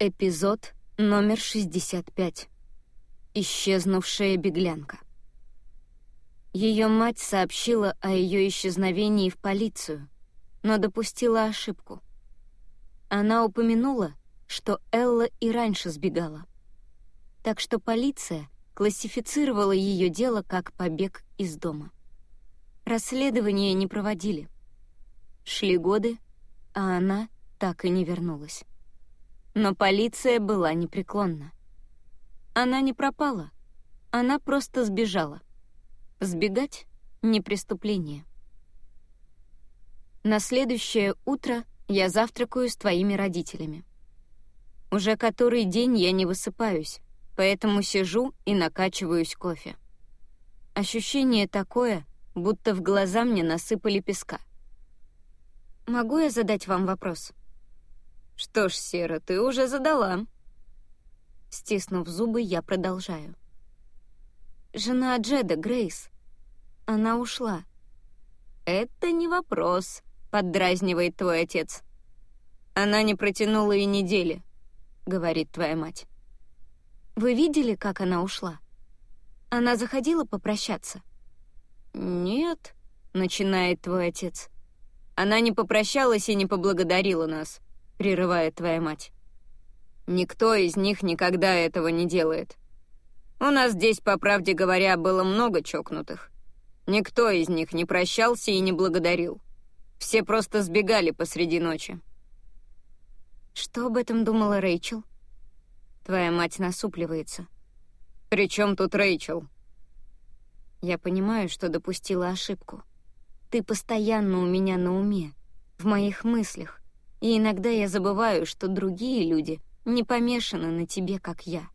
Эпизод номер 65. Исчезнувшая беглянка. Ее мать сообщила о ее исчезновении в полицию, но допустила ошибку. Она упомянула, что Элла и раньше сбегала. Так что полиция классифицировала ее дело как побег из дома. Расследование не проводили. Шли годы, а она так и не вернулась. Но полиция была непреклонна. Она не пропала, она просто сбежала. Сбегать — не преступление. На следующее утро я завтракаю с твоими родителями. Уже который день я не высыпаюсь, поэтому сижу и накачиваюсь кофе. Ощущение такое, будто в глаза мне насыпали песка. «Могу я задать вам вопрос?» «Что ж, Сера, ты уже задала». Стиснув зубы, я продолжаю. «Жена Джеда, Грейс. Она ушла». «Это не вопрос», — поддразнивает твой отец. «Она не протянула и недели», — говорит твоя мать. «Вы видели, как она ушла? Она заходила попрощаться?» «Нет», — начинает твой отец. «Она не попрощалась и не поблагодарила нас» прерывает твоя мать. Никто из них никогда этого не делает. У нас здесь, по правде говоря, было много чокнутых. Никто из них не прощался и не благодарил. Все просто сбегали посреди ночи. Что об этом думала Рэйчел? Твоя мать насупливается. «При чем тут Рэйчел?» Я понимаю, что допустила ошибку. Ты постоянно у меня на уме, в моих мыслях. И иногда я забываю, что другие люди не помешаны на тебе, как я.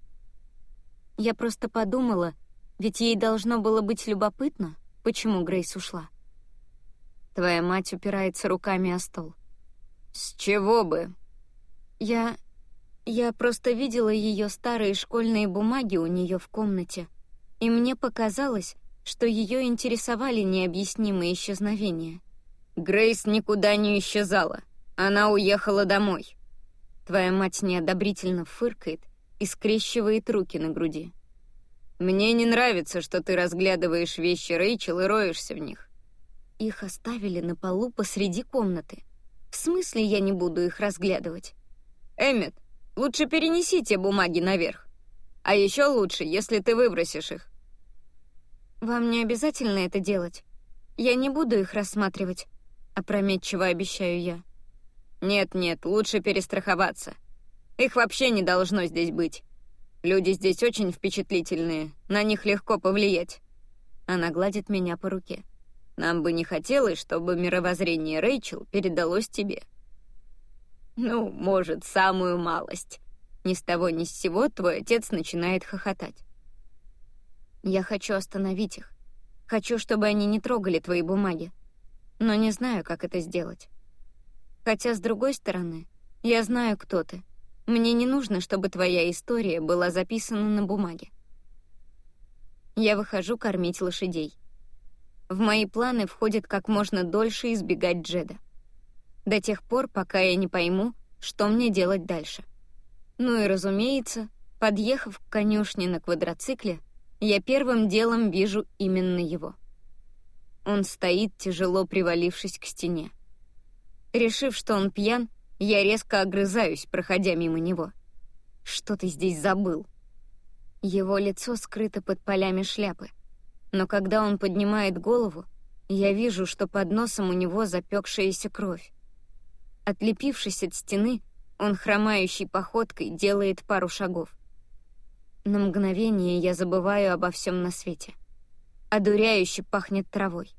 Я просто подумала, ведь ей должно было быть любопытно, почему Грейс ушла. Твоя мать упирается руками о стол. «С чего бы?» «Я... я просто видела ее старые школьные бумаги у нее в комнате, и мне показалось, что ее интересовали необъяснимые исчезновения». «Грейс никуда не исчезала», она уехала домой. Твоя мать неодобрительно фыркает и скрещивает руки на груди. Мне не нравится, что ты разглядываешь вещи Рэйчел и роешься в них. Их оставили на полу посреди комнаты. В смысле я не буду их разглядывать? Эммет, лучше перенеси те бумаги наверх. А еще лучше, если ты выбросишь их. Вам не обязательно это делать. Я не буду их рассматривать, опрометчиво обещаю я. «Нет-нет, лучше перестраховаться. Их вообще не должно здесь быть. Люди здесь очень впечатлительные, на них легко повлиять». Она гладит меня по руке. «Нам бы не хотелось, чтобы мировоззрение Рэйчел передалось тебе». «Ну, может, самую малость». Ни с того ни с сего твой отец начинает хохотать. «Я хочу остановить их. Хочу, чтобы они не трогали твои бумаги. Но не знаю, как это сделать». Хотя, с другой стороны, я знаю, кто ты. Мне не нужно, чтобы твоя история была записана на бумаге. Я выхожу кормить лошадей. В мои планы входит как можно дольше избегать Джеда. До тех пор, пока я не пойму, что мне делать дальше. Ну и, разумеется, подъехав к конюшне на квадроцикле, я первым делом вижу именно его. Он стоит, тяжело привалившись к стене. Решив, что он пьян, я резко огрызаюсь, проходя мимо него. «Что ты здесь забыл?» Его лицо скрыто под полями шляпы. Но когда он поднимает голову, я вижу, что под носом у него запекшаяся кровь. Отлепившись от стены, он хромающей походкой делает пару шагов. На мгновение я забываю обо всем на свете. Одуряюще пахнет травой.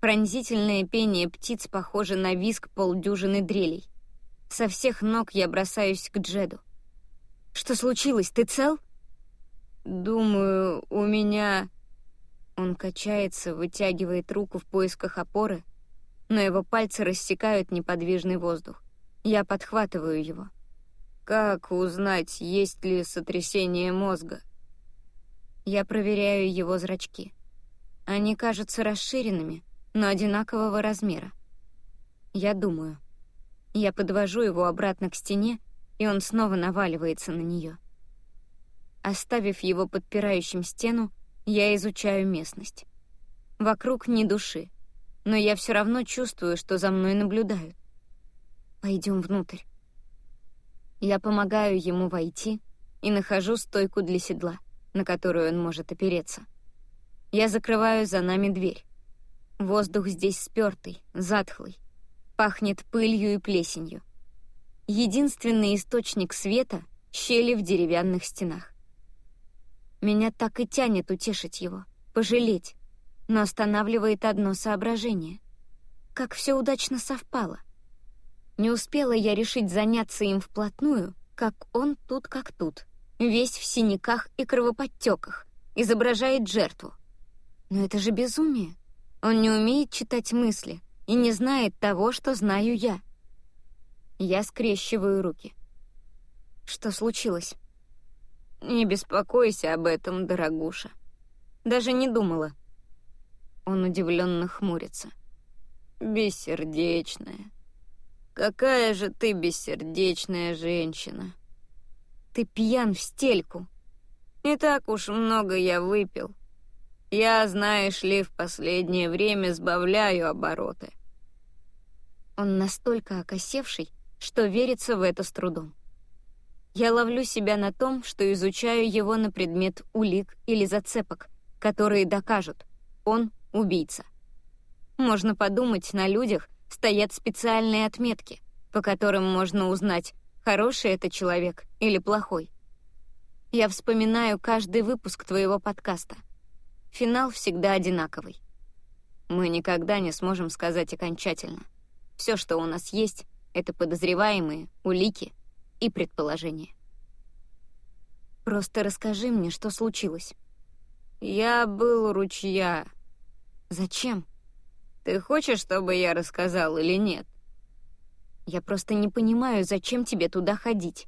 Пронзительное пение птиц похоже на визг полдюжины дрелей. Со всех ног я бросаюсь к Джеду. «Что случилось? Ты цел?» «Думаю, у меня...» Он качается, вытягивает руку в поисках опоры, но его пальцы рассекают неподвижный воздух. Я подхватываю его. «Как узнать, есть ли сотрясение мозга?» Я проверяю его зрачки. Они кажутся расширенными, но одинакового размера. Я думаю. Я подвожу его обратно к стене и он снова наваливается на нее. Оставив его подпирающим стену, я изучаю местность. Вокруг ни души, но я все равно чувствую, что за мной наблюдают. Пойдем внутрь. Я помогаю ему войти и нахожу стойку для седла, на которую он может опереться. Я закрываю за нами дверь. Воздух здесь спёртый, затхлый. Пахнет пылью и плесенью. Единственный источник света — щели в деревянных стенах. Меня так и тянет утешить его, пожалеть, но останавливает одно соображение. Как все удачно совпало. Не успела я решить заняться им вплотную, как он тут как тут, весь в синяках и кровоподтеках, изображает жертву. Но это же безумие. Он не умеет читать мысли и не знает того, что знаю я. Я скрещиваю руки. Что случилось? Не беспокойся об этом, дорогуша. Даже не думала. Он удивленно хмурится. Бессердечная. Какая же ты бессердечная женщина. Ты пьян в стельку. Не так уж много я выпил. Я, знаешь ли, в последнее время сбавляю обороты. Он настолько окосевший, что верится в это с трудом. Я ловлю себя на том, что изучаю его на предмет улик или зацепок, которые докажут, он — убийца. Можно подумать, на людях стоят специальные отметки, по которым можно узнать, хороший это человек или плохой. Я вспоминаю каждый выпуск твоего подкаста. Финал всегда одинаковый. Мы никогда не сможем сказать окончательно. Все, что у нас есть, это подозреваемые, улики и предположения. Просто расскажи мне, что случилось. Я был у ручья. Зачем? Ты хочешь, чтобы я рассказал или нет? Я просто не понимаю, зачем тебе туда ходить.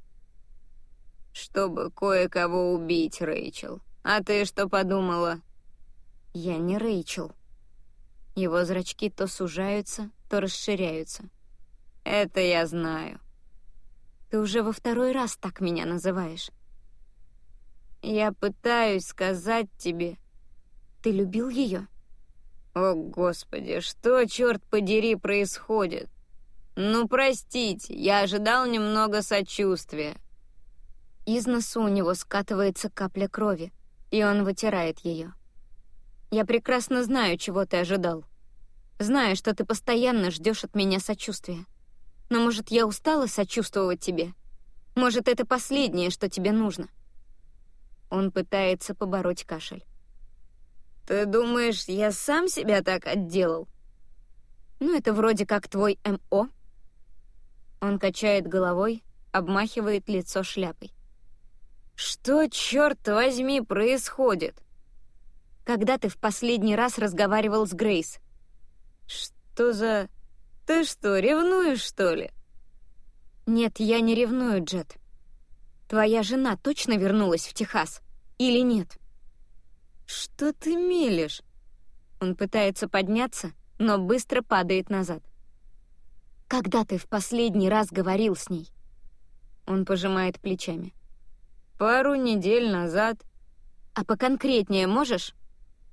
Чтобы кое-кого убить, Рэйчел. А ты что подумала? Я не Рэйчел. Его зрачки то сужаются, то расширяются. Это я знаю. Ты уже во второй раз так меня называешь. Я пытаюсь сказать тебе... Ты любил ее? О, Господи, что, черт подери, происходит? Ну, простите, я ожидал немного сочувствия. Из носу у него скатывается капля крови, и он вытирает ее. Я прекрасно знаю, чего ты ожидал. Знаю, что ты постоянно ждешь от меня сочувствия. Но, может, я устала сочувствовать тебе? Может, это последнее, что тебе нужно?» Он пытается побороть кашель. «Ты думаешь, я сам себя так отделал?» «Ну, это вроде как твой МО». Он качает головой, обмахивает лицо шляпой. «Что, черт возьми, происходит?» «Когда ты в последний раз разговаривал с Грейс?» «Что за...» «Ты что, ревнуешь, что ли?» «Нет, я не ревную, Джет. Твоя жена точно вернулась в Техас? Или нет?» «Что ты мелешь?» Он пытается подняться, но быстро падает назад. «Когда ты в последний раз говорил с ней?» Он пожимает плечами. «Пару недель назад». «А поконкретнее можешь?»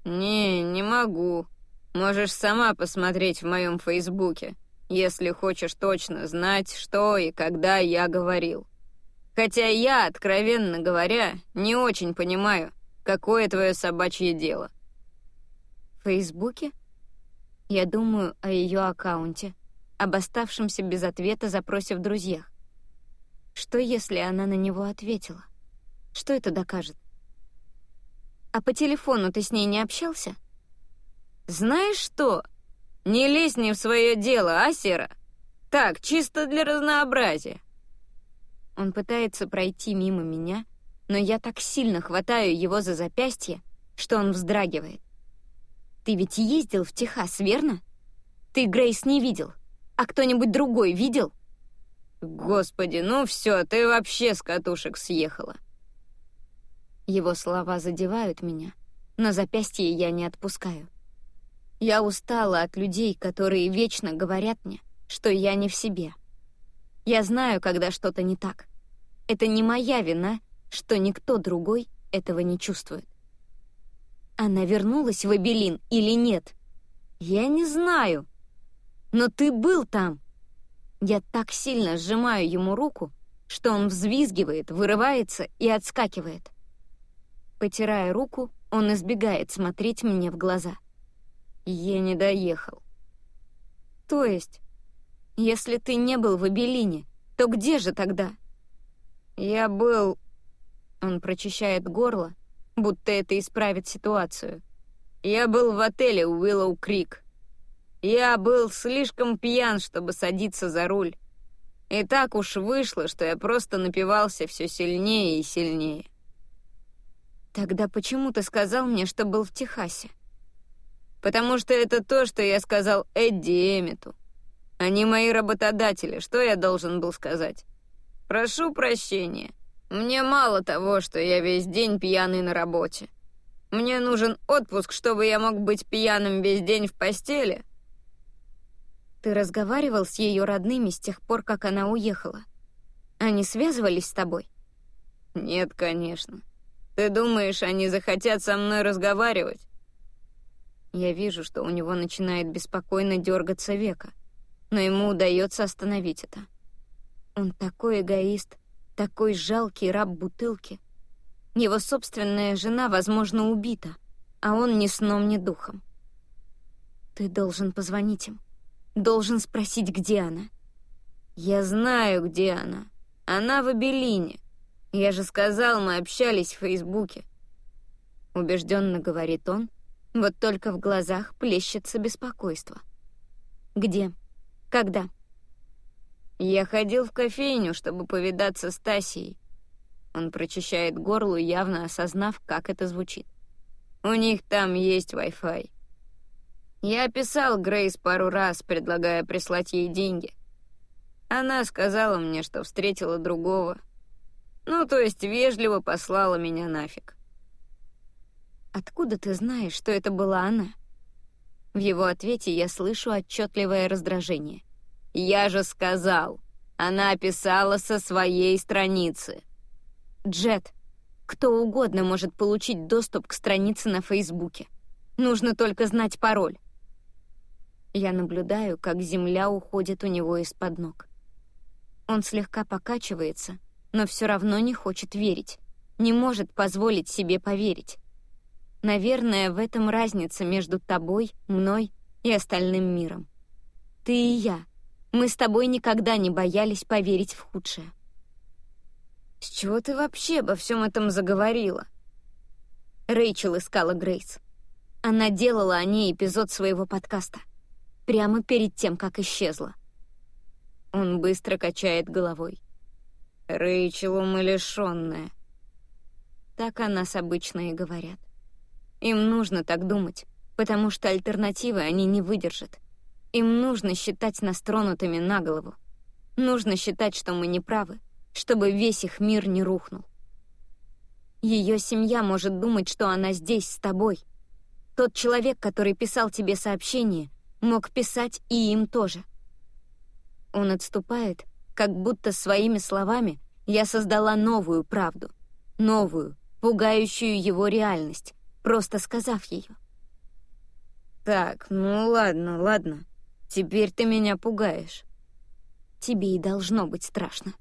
«Не, не могу. Можешь сама посмотреть в моем фейсбуке, если хочешь точно знать, что и когда я говорил. Хотя я, откровенно говоря, не очень понимаю, какое твое собачье дело. В Фейсбуке? Я думаю о ее аккаунте, об оставшемся без ответа запросе в друзьях. Что, если она на него ответила? Что это докажет? А по телефону ты с ней не общался? — «Знаешь что? Не лезь не в свое дело, а, Сера? Так, чисто для разнообразия». Он пытается пройти мимо меня, но я так сильно хватаю его за запястье, что он вздрагивает. «Ты ведь ездил в Техас, верно? Ты Грейс не видел, а кто-нибудь другой видел?» «Господи, ну все, ты вообще с катушек съехала». Его слова задевают меня, но запястье я не отпускаю. Я устала от людей, которые вечно говорят мне, что я не в себе. Я знаю, когда что-то не так, это не моя вина, что никто другой этого не чувствует. Она вернулась в Эбелин или нет? Я не знаю. Но ты был там. Я так сильно сжимаю ему руку, что он взвизгивает, вырывается и отскакивает. Потирая руку, он избегает смотреть мне в глаза. Я не доехал. То есть, если ты не был в Абелине, то где же тогда? Я был... Он прочищает горло, будто это исправит ситуацию. Я был в отеле Уиллоу Крик. Я был слишком пьян, чтобы садиться за руль. И так уж вышло, что я просто напивался все сильнее и сильнее. Тогда почему ты сказал мне, что был в Техасе? Потому что это то, что я сказал Эдди Эммету. Они мои работодатели, что я должен был сказать? Прошу прощения. Мне мало того, что я весь день пьяный на работе. Мне нужен отпуск, чтобы я мог быть пьяным весь день в постели. Ты разговаривал с ее родными с тех пор, как она уехала? Они связывались с тобой? Нет, конечно. Ты думаешь, они захотят со мной разговаривать? Я вижу, что у него начинает беспокойно дергаться века, но ему удается остановить это. Он такой эгоист, такой жалкий раб бутылки. Его собственная жена, возможно, убита, а он ни сном, ни духом. Ты должен позвонить им. Должен спросить, где она. Я знаю, где она. Она в Абелине. Я же сказал, мы общались в Фейсбуке. Убежденно говорит он, вот только в глазах плещется беспокойство. Где? Когда? Я ходил в кофейню, чтобы повидаться с Тасией. Он прочищает горло, явно осознав, как это звучит. У них там есть Wi-Fi. Я писал Грейс пару раз, предлагая прислать ей деньги. Она сказала мне, что встретила другого — ну, то есть вежливо послала меня нафиг. «Откуда ты знаешь, что это была она?» В его ответе я слышу отчетливое раздражение. «Я же сказал, она писала со своей страницы». «Джет, кто угодно может получить доступ к странице на Фейсбуке. Нужно только знать пароль». Я наблюдаю, как земля уходит у него из-под ног. Он слегка покачивается — но все равно не хочет верить, не может позволить себе поверить. Наверное, в этом разница между тобой, мной и остальным миром. Ты и я. Мы с тобой никогда не боялись поверить в худшее. С чего ты вообще обо всем этом заговорила? Рэйчел искала Грейс. Она делала о ней эпизод своего подкаста. Прямо перед тем, как исчезла. Он быстро качает головой. Рэйчел умалишенная. Так о нас обычно и говорят. Им нужно так думать, потому что альтернативы они не выдержат. Им нужно считать нас тронутыми на голову. Нужно считать, что мы не правы, чтобы весь их мир не рухнул. Ее семья может думать, что она здесь с тобой. Тот человек, который писал тебе сообщение, мог писать и им тоже. Он отступает, как будто своими словами я создала новую правду, новую, пугающую его реальность, просто сказав ее. «Так, ну ладно, ладно, теперь ты меня пугаешь». «Тебе и должно быть страшно.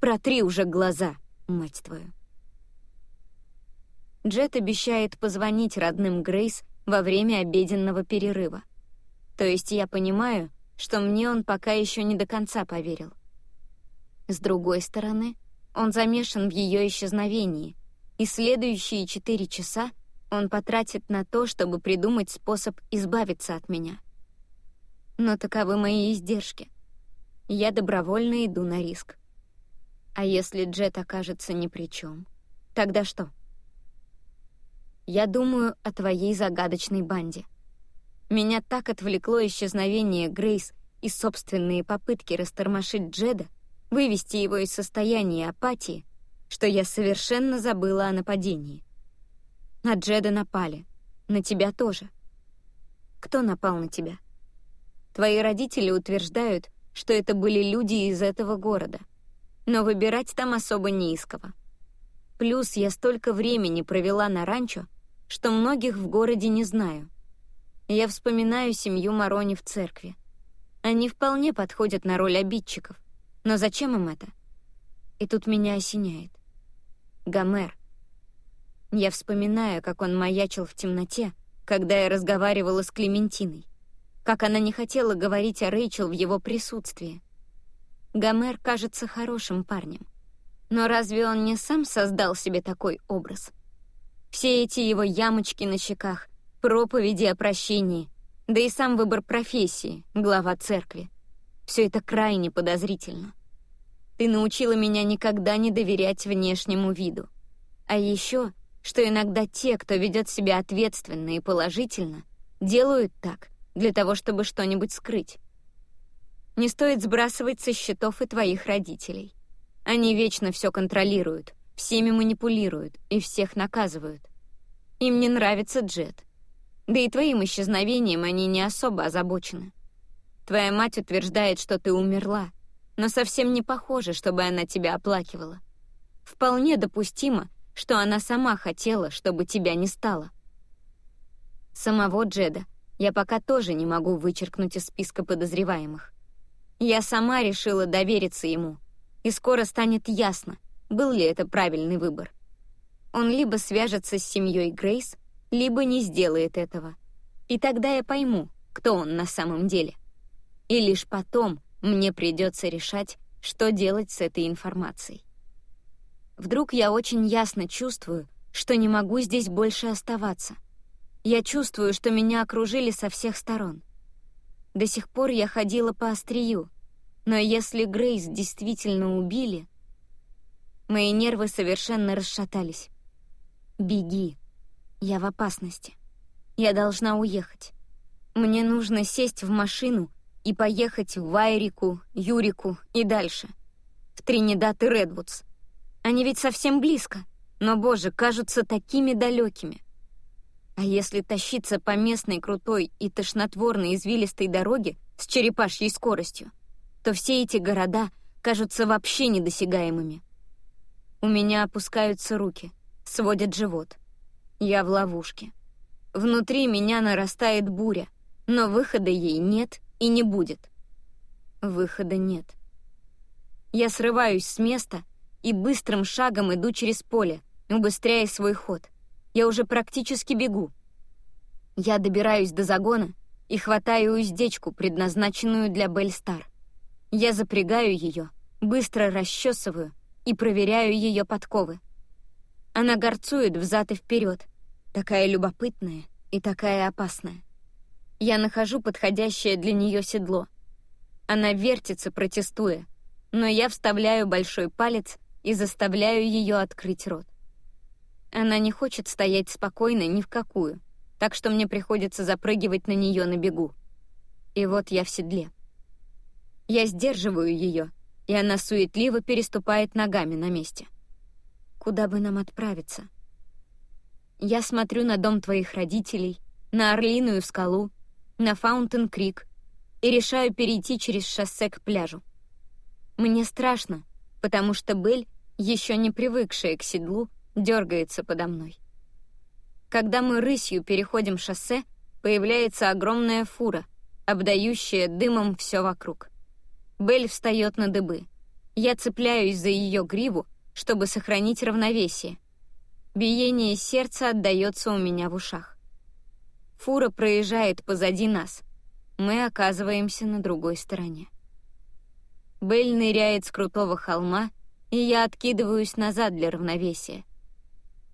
Протри уже глаза, мать твою». Джет обещает позвонить родным Грейс во время обеденного перерыва. То есть я понимаю, что мне он пока еще не до конца поверил. С другой стороны, он замешан в ее исчезновении, и следующие четыре часа он потратит на то, чтобы придумать способ избавиться от меня. Но таковы мои издержки. Я добровольно иду на риск. А если Джет окажется ни при чем, тогда что? Я думаю о твоей загадочной банде. Меня так отвлекло исчезновение Грейс и собственные попытки растормошить Джеда, вывести его из состояния апатии, что я совершенно забыла о нападении. На Джеда напали. На тебя тоже. Кто напал на тебя? Твои родители утверждают, что это были люди из этого города. но выбирать там особо не из. Плюс я столько времени провела на ранчо, что многих в городе не знаю. Я вспоминаю семью Марони в церкви. Они вполне подходят на роль обидчиков. Но зачем им это? И тут меня осеняет. Гомер. Я вспоминаю, как он маячил в темноте, когда я разговаривала с Клементиной. Как она не хотела говорить о Рэйчел в его присутствии. Гомер кажется хорошим парнем. Но разве он не сам создал себе такой образ? Все эти его ямочки на щеках, проповеди о прощении, да и сам выбор профессии, глава церкви. Все это крайне подозрительно. Ты научила меня никогда не доверять внешнему виду. А еще, что иногда те, кто ведет себя ответственно и положительно, делают так для того, чтобы что-нибудь скрыть. Не стоит сбрасывать со счетов и твоих родителей. Они вечно все контролируют, всеми манипулируют и всех наказывают. Им не нравится Джет. Да и твоим исчезновением они не особо озабочены. Твоя мать утверждает, что ты умерла, но совсем не похоже, чтобы она тебя оплакивала. Вполне допустимо, что она сама хотела, чтобы тебя не стало. Самого Джеда я пока тоже не могу вычеркнуть из списка подозреваемых. Я сама решила довериться ему, и скоро станет ясно, был ли это правильный выбор. Он либо свяжется с семьей Грейс, либо не сделает этого. И тогда я пойму, кто он на самом деле. И лишь потом мне придется решать, что делать с этой информацией. Вдруг я очень ясно чувствую, что не могу здесь больше оставаться. Я чувствую, что меня окружили со всех сторон. До сих пор я ходила по острию, но если Грейс действительно убили... Мои нервы совершенно расшатались. «Беги. Я в опасности. Я должна уехать. Мне нужно сесть в машину и поехать в Вайрику, Юрику и дальше. В Тринидад и Редвудс. Они ведь совсем близко, но, боже, кажутся такими далекими. А если тащиться по местной крутой и тошнотворной извилистой дороге с черепашьей скоростью, то все эти города кажутся вообще недосягаемыми. У меня опускаются руки, сводят живот. Я в ловушке. Внутри меня нарастает буря, но выхода ей нет и не будет. Выхода нет. Я срываюсь с места и быстрым шагом иду через поле, убыстряя свой ход. Я уже практически бегу. Я добираюсь до загона и хватаю уздечку, предназначенную для Бельстар. Я запрягаю ее, быстро расчесываю и проверяю ее подковы. Она горцует взад и вперед, такая любопытная и такая опасная. Я нахожу подходящее для нее седло. Она вертится, протестуя, но я вставляю большой палец и заставляю ее открыть рот. Она не хочет стоять спокойно ни в какую, так что мне приходится запрыгивать на нее на бегу. И вот я в седле. Я сдерживаю ее, и она суетливо переступает ногами на месте. Куда бы нам отправиться? Я смотрю на дом твоих родителей, на Орлиную скалу, на Фаунтен-Крик и решаю перейти через шоссе к пляжу. Мне страшно, потому что Белль, еще не привыкшая к седлу, дергается подо мной. Когда мы рысью переходим шоссе, появляется огромная фура, обдающая дымом все вокруг. Белль встает на дыбы. Я цепляюсь за ее гриву, чтобы сохранить равновесие. Биение сердца отдается у меня в ушах. Фура проезжает позади нас. Мы оказываемся на другой стороне. Белль ныряет с крутого холма, и я откидываюсь назад для равновесия.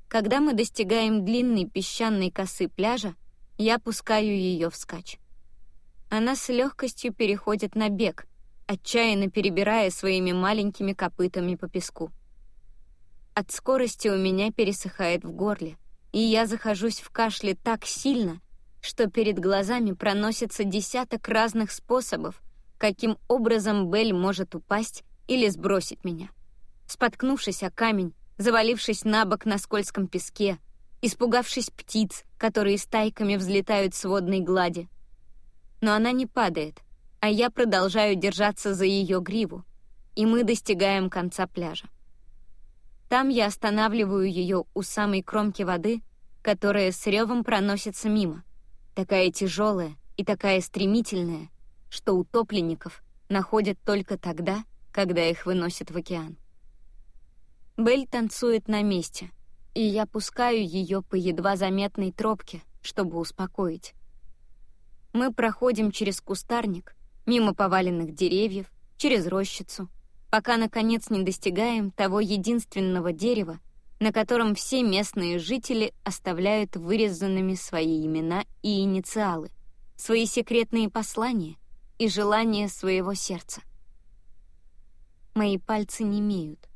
Когда мы достигаем длинной песчаной косы пляжа, я пускаю ее вскачь. Она с легкостью переходит на бег, отчаянно перебирая своими маленькими копытами по песку. От скорости у меня пересыхает в горле, и я захожусь в кашле так сильно, что перед глазами проносится десяток разных способов, каким образом Белль может упасть или сбросить меня. Споткнувшись о камень, завалившись на бок на скользком песке, испугавшись птиц, которые стайками взлетают с водной глади. Но она не падает, а я продолжаю держаться за ее гриву. и мы достигаем конца пляжа. Там я останавливаю ее у самой кромки воды, которая с ревом проносится мимо, такая тяжелая и такая стремительная, что утопленников находят только тогда, когда их выносят в океан. Белль танцует на месте, и я пускаю ее по едва заметной тропке, чтобы успокоить. Мы проходим через кустарник, мимо поваленных деревьев, через рощицу, пока, наконец, не достигаем того единственного дерева, на котором все местные жители оставляют вырезанными свои имена и инициалы, свои секретные послания и желания своего сердца. Мои пальцы не имеют.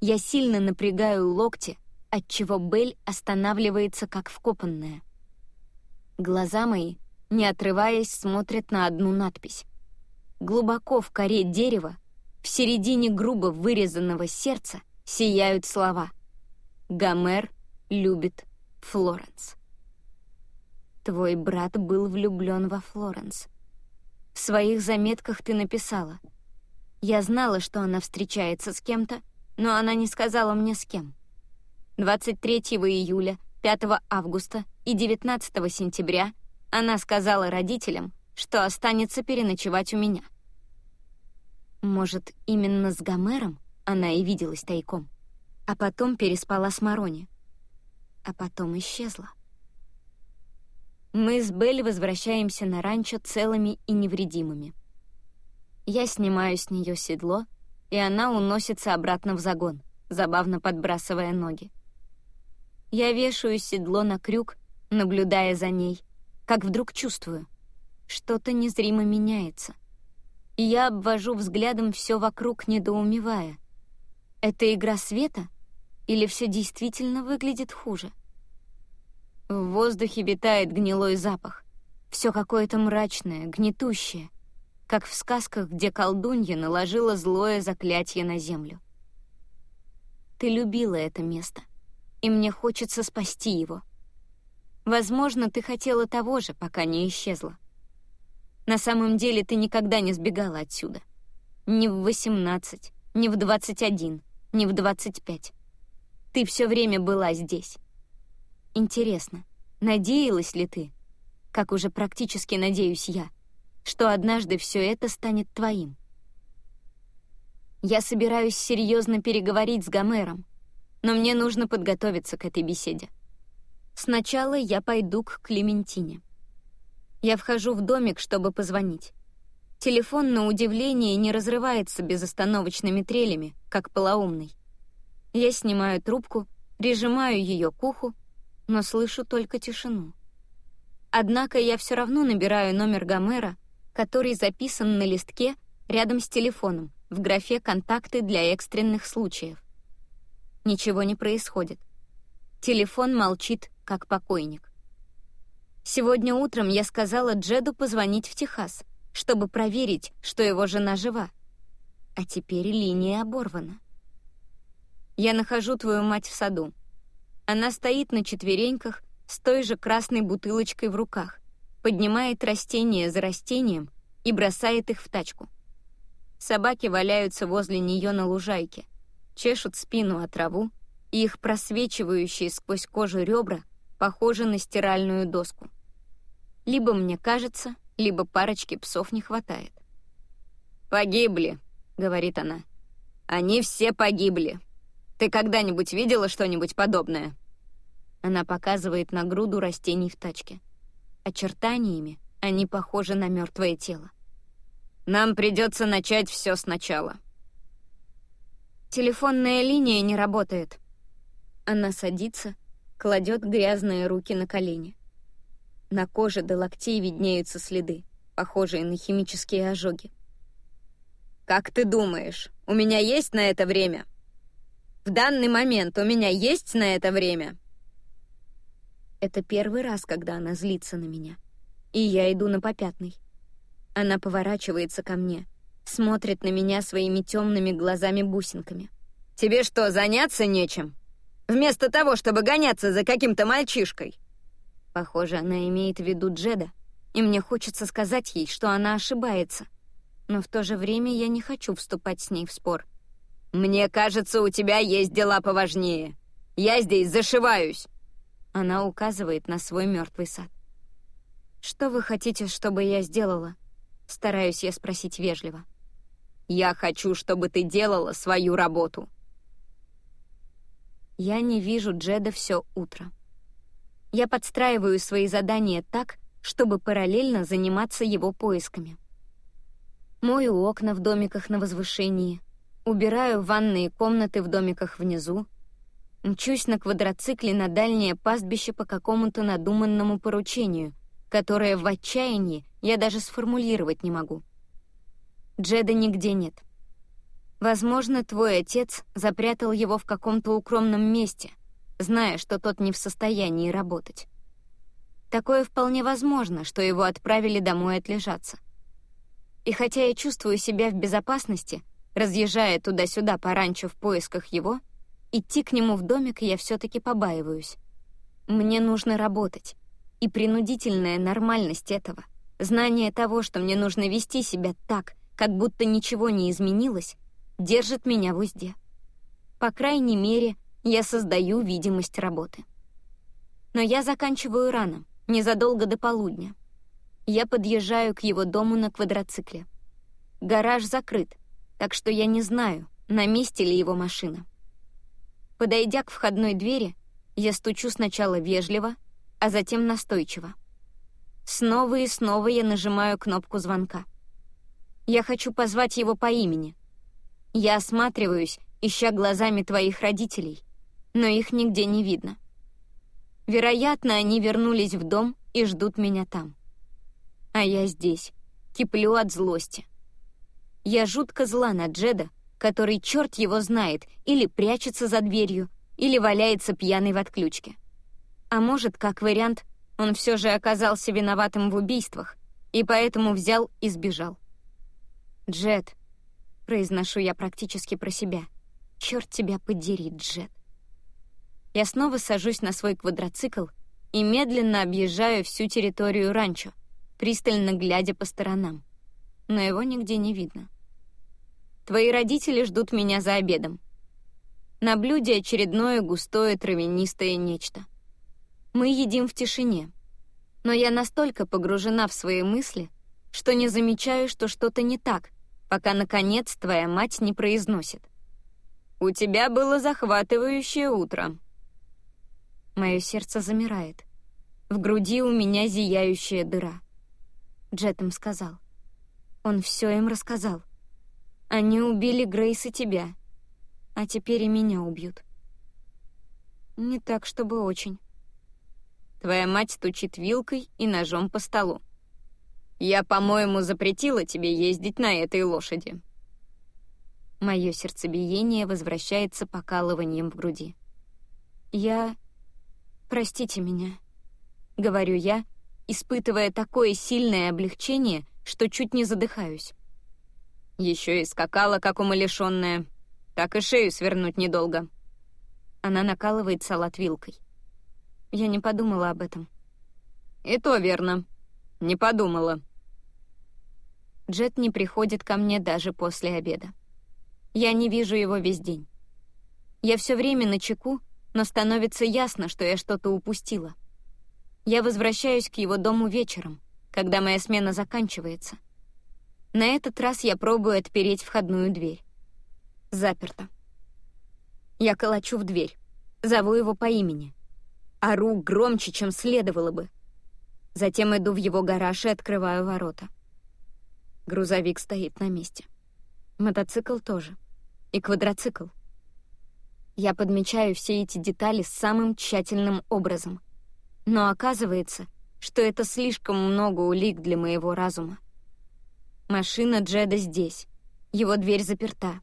Я сильно напрягаю локти, отчего Бель останавливается как вкопанная. Глаза мои, не отрываясь, смотрят на одну надпись. Глубоко в коре дерева, в середине грубо вырезанного сердца, сияют слова «Гомер любит Флоренс». Твой брат был влюблен во Флоренс. В своих заметках ты написала. Я знала, что она встречается с кем-то, но она не сказала мне с кем. 23 июля, 5 августа и 19 сентября она сказала родителям, что останется переночевать у меня. Может, именно с Гомером она и виделась тайком, а потом переспала с Марони, а потом исчезла. Мы с Белль возвращаемся на ранчо целыми и невредимыми. Я снимаю с нее седло, и она уносится обратно в загон, забавно подбрасывая ноги. Я вешаю седло на крюк, наблюдая за ней, как вдруг чувствую, что-то незримо меняется. И я обвожу взглядом все вокруг, недоумевая. Это игра света или все действительно выглядит хуже? — в воздухе витает гнилой запах. Все какое-то мрачное, гнетущее, как в сказках, где колдунья наложила злое заклятие на землю. Ты любила это место, и мне хочется спасти его. Возможно, ты хотела того же, пока не исчезла. На самом деле ты никогда не сбегала отсюда. Ни в 18, ни в 21, ни в 25. Ты все время была здесь. Интересно, надеялась ли ты, как уже практически надеюсь я, что однажды все это станет твоим? Я собираюсь серьезно переговорить с Гомером, но мне нужно подготовиться к этой беседе. Сначала я пойду к Клементине. Я вхожу в домик, чтобы позвонить. Телефон, на удивление, не разрывается безостановочными трелями, как полоумный. Я снимаю трубку, прижимаю ее к уху но слышу только тишину. Однако я все равно набираю номер Гомера, который записан на листке рядом с телефоном в графе «Контакты для экстренных случаев». Ничего не происходит. Телефон молчит, как покойник. Сегодня утром я сказала Джеду позвонить в Техас, чтобы проверить, что его жена жива. А теперь линия оборвана. Я нахожу твою мать в саду. Она стоит на четвереньках с той же красной бутылочкой в руках, поднимает растение за растением и бросает их в тачку. Собаки валяются возле нее на лужайке, чешут спину о траву, и их просвечивающие сквозь кожу ребра похожи на стиральную доску. Либо мне кажется, либо парочки псов не хватает. «Погибли», — говорит она. «Они все погибли. Ты когда-нибудь видела что-нибудь подобное?» Она показывает на груду растений в тачке. Очертаниями они похожи на мертвое тело. «Нам придется начать все сначала». Телефонная линия не работает. Она садится, кладет грязные руки на колени. На коже до локтей виднеются следы, похожие на химические ожоги. «Как ты думаешь, у меня есть на это время?» В данный момент у меня есть на это время?» Это первый раз, когда она злится на меня. И я иду на попятный. Она поворачивается ко мне, смотрит на меня своими темными глазами-бусинками. «Тебе что, заняться нечем? Вместо того, чтобы гоняться за каким-то мальчишкой?» Похоже, она имеет в виду Джеда, и мне хочется сказать ей, что она ошибается. но в то же время я не хочу вступать с ней в спор. «Мне кажется, у тебя есть дела поважнее. Я здесь зашиваюсь!» Она указывает на свой мертвый сад. «Что вы хотите, чтобы я сделала?» Стараюсь я спросить вежливо. «Я хочу, чтобы ты делала свою работу». Я не вижу Джеда все утро. Я подстраиваю свои задания так, чтобы параллельно заниматься его поисками. Мою окна в домиках на возвышении, убираю ванные комнаты в домиках внизу, мчусь на квадроцикле на дальнее пастбище по какому-то надуманному поручению, которое в отчаянии я даже сформулировать не могу. Джеда нигде нет. Возможно, твой отец запрятал его в каком-то укромном месте, зная, что тот не в состоянии работать. Такое вполне возможно, что его отправили домой отлежаться. И хотя я чувствую себя в безопасности, разъезжая туда-сюда по ранчо в поисках его, идти к нему в домик я все-таки побаиваюсь. Мне нужно работать. И принудительная нормальность этого, знание того, что мне нужно вести себя так, как будто ничего не изменилось, держит меня в узде. По крайней мере, я создаю видимость работы. Но я заканчиваю рано — незадолго до полудня. Я подъезжаю к его дому на квадроцикле. Гараж закрыт, так что я не знаю, на месте ли его машина. Подойдя к входной двери, я стучу сначала вежливо, а затем настойчиво. Снова и снова я нажимаю кнопку звонка. Я хочу позвать его по имени. Я осматриваюсь, ища глазами твоих родителей, но их нигде не видно. Вероятно, они вернулись в дом и ждут меня там. А я здесь, киплю от злости. Я жутко зла на Джеда, который черт его знает, или прячется за дверью, или валяется пьяный в отключке. А может, как вариант, он все же оказался виноватым в убийствах, и поэтому взял и сбежал. «Джет», — произношу я практически про себя, — «черт тебя подери, Джет». Я снова сажусь на свой квадроцикл и медленно объезжаю всю территорию ранчо, пристально глядя по сторонам. Но его нигде не видно. Твои родители ждут меня за обедом. На блюде очередное густое травянистое нечто. Мы едим в тишине, но я настолько погружена в свои мысли, что не замечаю, что что-то не так, пока, наконец, твоя мать не произносит. «У тебя было захватывающее утро», Мое сердце замирает. В груди у меня зияющая дыра. Джет им сказал. Он все им рассказал. Они убили Грейс и тебя. А теперь и меня убьют. Не так, чтобы очень. Твоя мать стучит вилкой и ножом по столу. Я, по-моему, запретила тебе ездить на этой лошади. Мое сердцебиение возвращается покалыванием в груди. Я... «Простите меня», — говорю я, испытывая такое сильное облегчение, что чуть не задыхаюсь. Еще и скакала, как умалишенная. Так и шею свернуть недолго. Она накалывает салат вилкой. Я не подумала об этом. И то верно. Не подумала. Джет не приходит ко мне даже после обеда. Я не вижу его весь день. Я все время на чеку, но становится ясно, что я что-то упустила. Я возвращаюсь к его дому вечером, когда моя смена заканчивается. На этот раз я пробую отпереть входную дверь. Заперто. Я колочу в дверь, зову его по имени. Ору громче, чем следовало бы. Затем иду в его гараж и открываю ворота. Грузовик стоит на месте. Мотоцикл тоже. И квадроцикл — я подмечаю все эти детали самым тщательным образом. Но оказывается, что это слишком много улик для моего разума. Машина Джеда здесь. Его дверь заперта.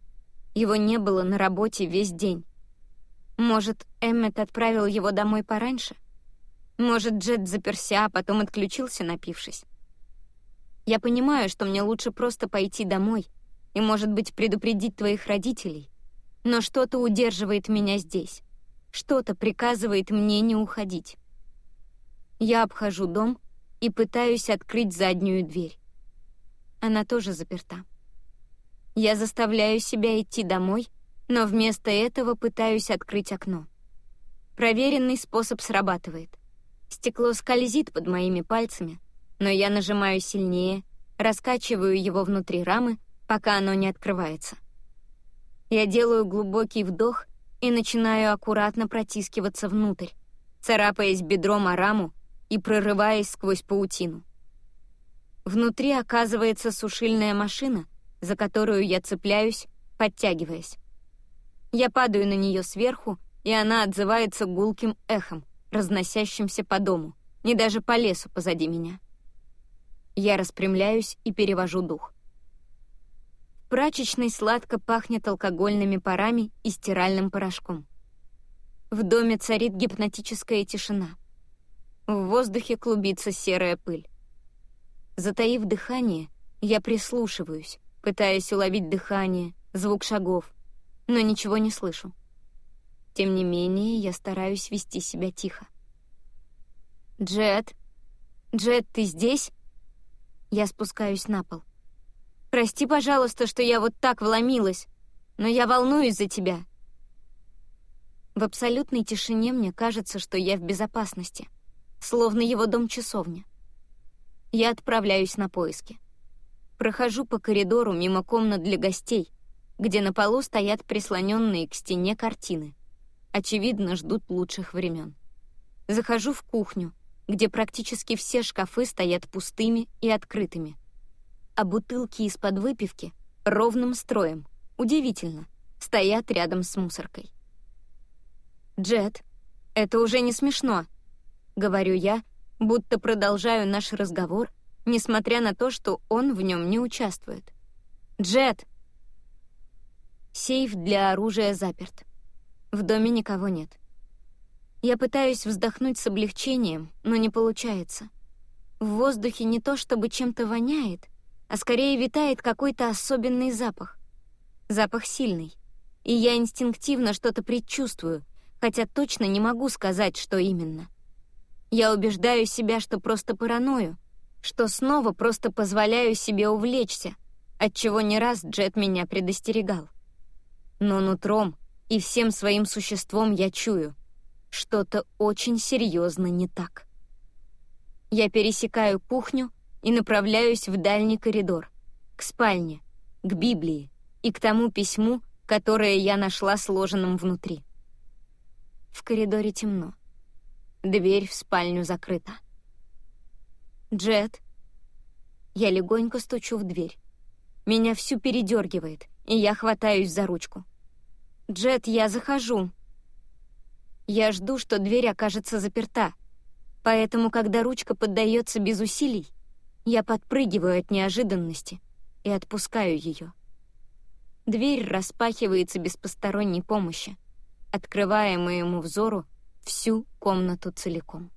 Его не было на работе весь день. Может, Эммет отправил его домой пораньше? Может, Джед заперся, а потом отключился, напившись? Я понимаю, что мне лучше просто пойти домой и, может быть, предупредить твоих родителей, но что-то удерживает меня здесь. Что-то приказывает мне не уходить. Я обхожу дом и пытаюсь открыть заднюю дверь. Она тоже заперта. Я заставляю себя идти домой, но вместо этого пытаюсь открыть окно. Проверенный способ срабатывает. Стекло скользит под моими пальцами, но я нажимаю сильнее, раскачиваю его внутри рамы, пока оно не открывается. Я делаю глубокий вдох и начинаю аккуратно протискиваться внутрь, царапаясь бедром о раму и прорываясь сквозь паутину. Внутри оказывается сушильная машина, за которую я цепляюсь, подтягиваясь. Я падаю на нее сверху, и она отзывается гулким эхом, разносящимся по дому, не даже по лесу позади меня. Я распрямляюсь и перевожу дух. В прачечной сладко пахнет алкогольными парами и стиральным порошком. В доме царит гипнотическая тишина. В воздухе клубится серая пыль. Затаив дыхание, я прислушиваюсь, пытаясь уловить дыхание, звук шагов, но ничего не слышу. Тем не менее, я стараюсь вести себя тихо. «Джет? Джет, ты здесь?» Я спускаюсь на пол. «Прости, пожалуйста, что я вот так вломилась, но я волнуюсь за тебя». В абсолютной тишине мне кажется, что я в безопасности, словно его дом-часовня. Я отправляюсь на поиски. Прохожу по коридору мимо комнат для гостей, где на полу стоят прислоненные к стене картины. Очевидно, ждут лучших времен. Захожу в кухню, где практически все шкафы стоят пустыми и открытыми. А бутылки из-под выпивки ровным строем, удивительно, стоят рядом с мусоркой. «Джет, это уже не смешно», — говорю я, будто продолжаю наш разговор, несмотря на то, что он в нем не участвует. «Джет!» Сейф для оружия заперт. В доме никого нет. Я пытаюсь вздохнуть с облегчением, но не получается. В воздухе не то чтобы чем-то воняет, а скорее витает какой-то особенный запах. Запах сильный. И я инстинктивно что-то предчувствую, хотя точно не могу сказать, что именно. Я убеждаю себя, что просто параною, что снова просто позволяю себе увлечься, от чего не раз Джет меня предостерегал. Но нутром и всем своим существом я чую — что-то очень серьезно не так. Я пересекаю кухню и направляюсь в дальний коридор, к спальне, к Библии и к тому письму, которое я нашла сложенным внутри. В коридоре темно. Дверь в спальню закрыта. «Джет». Я легонько стучу в дверь. Меня всю передергивает, и я хватаюсь за ручку. «Джет, я захожу», я жду, что дверь окажется заперта, поэтому, когда ручка поддается без усилий, я подпрыгиваю от неожиданности и отпускаю ее. Дверь распахивается без посторонней помощи, открывая моему взору всю комнату целиком.